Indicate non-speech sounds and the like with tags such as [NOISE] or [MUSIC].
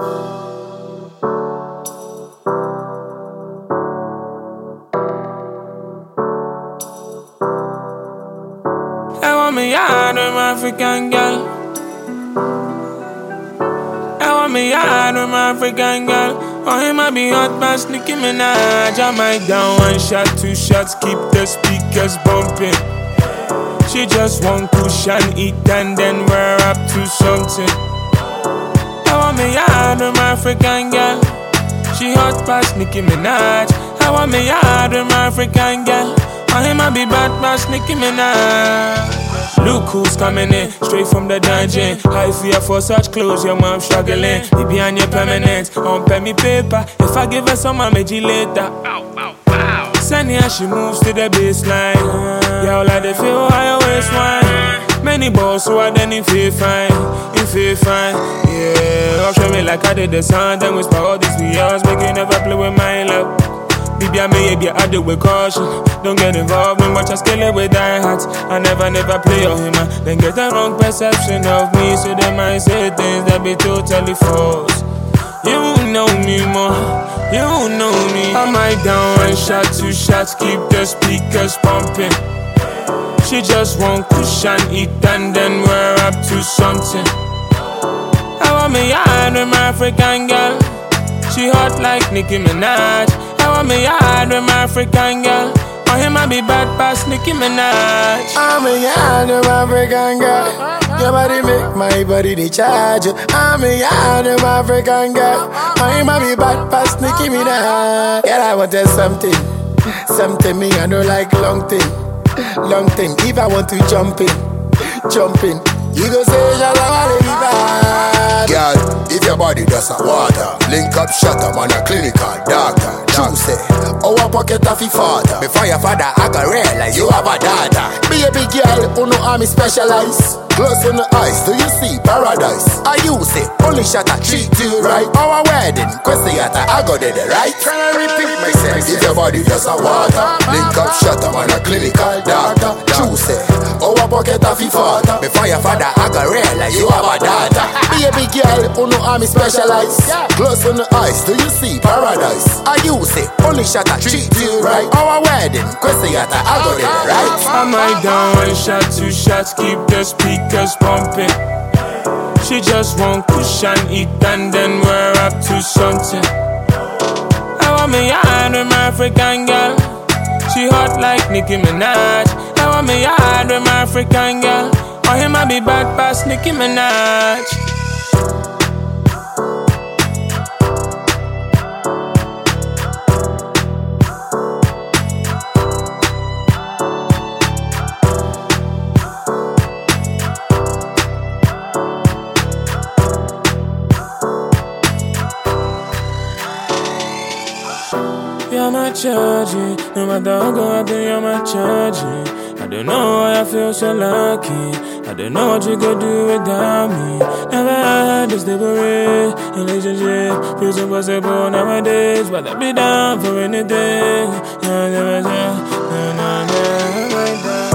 I want me yard with my African girl. I want me yard with my African girl. Oh, he might be hot, but Nicki Minaj. I might down one shot, two shots, keep the speakers bumping. She just want cushion, eat and then we're up to something. I want me yard with my African girl. She hot past Nicki Minaj. I want me yard with my African girl. Oh, he might be bad past Nicki Minaj. Look who's coming in, straight from the dungeon. High fear for such clothes, your mom struggling. Baby, on your permanent, on pay me paper. If I give her some, I'll make you later. Send her, she moves to the baseline. Y'all like they feel I always waistline. Many balls, so I you feel fine, feel fine. Yeah, show me like I did the sound, then whisper all these years, make you never play with my love. Baby, I may be I do with caution. Don't get involved in much, I scale it with die hats. I never, never play on him, man. Then get the wrong perception of me, so they might say things that be totally false. You know me more, you know me. I might down one shot, two shots, keep the speakers pumping. She just want cushion, eat and then we're up to something. I want me yard with my African girl. She hot like Nicki Minaj. I want me yard with my African girl. Oh, him I be bad past Nicki Minaj. I'm a yard of African girl. Your body make my body the charge. I'm a yard of African girl. Oh, I'm a be bad past Nicki Minaj. Girl, I want something. Something me, I don't like long thing. Long thing. If I want to jump in, jump in. You go say, Jala, wanna be bad. Girl, if your body does a water, link up, shut up on a clinical doctor. True say, our pocket of your father. Before your father, I can realize you have a daughter. Baby girl, who know how me specialize. Close on the eyes, do you see paradise? I use it, only shot a treat you right. Our wedding, question yata, I got it right. Can I repeat myself? If your body does a water, link up, shut up on a clinical doctor. True say, our pocket of your father. Before your father, I can realize you have a daughter. [LAUGHS] Baby girl, who know how me specialize. Close on the eyes, do you see paradise? I use it, only shot a treat you right. Our wedding, question yata, I got it right. I might down one shot, two shots, keep the speakers pumping. She just want cushion, eat and then we're up to something. I want me yard with my African girl. She hot like Nicki Minaj. I want me yard with my African girl. Or him I be bad past Nicki Minaj. You're my charging. No matter how go out there, you're my charging. I don't know why I feel so lucky. I don't know what you could do without me. Never had a stable relationship. Feels impossible nowadays, but I'll be down for anything. Yeah, never, never, never, never.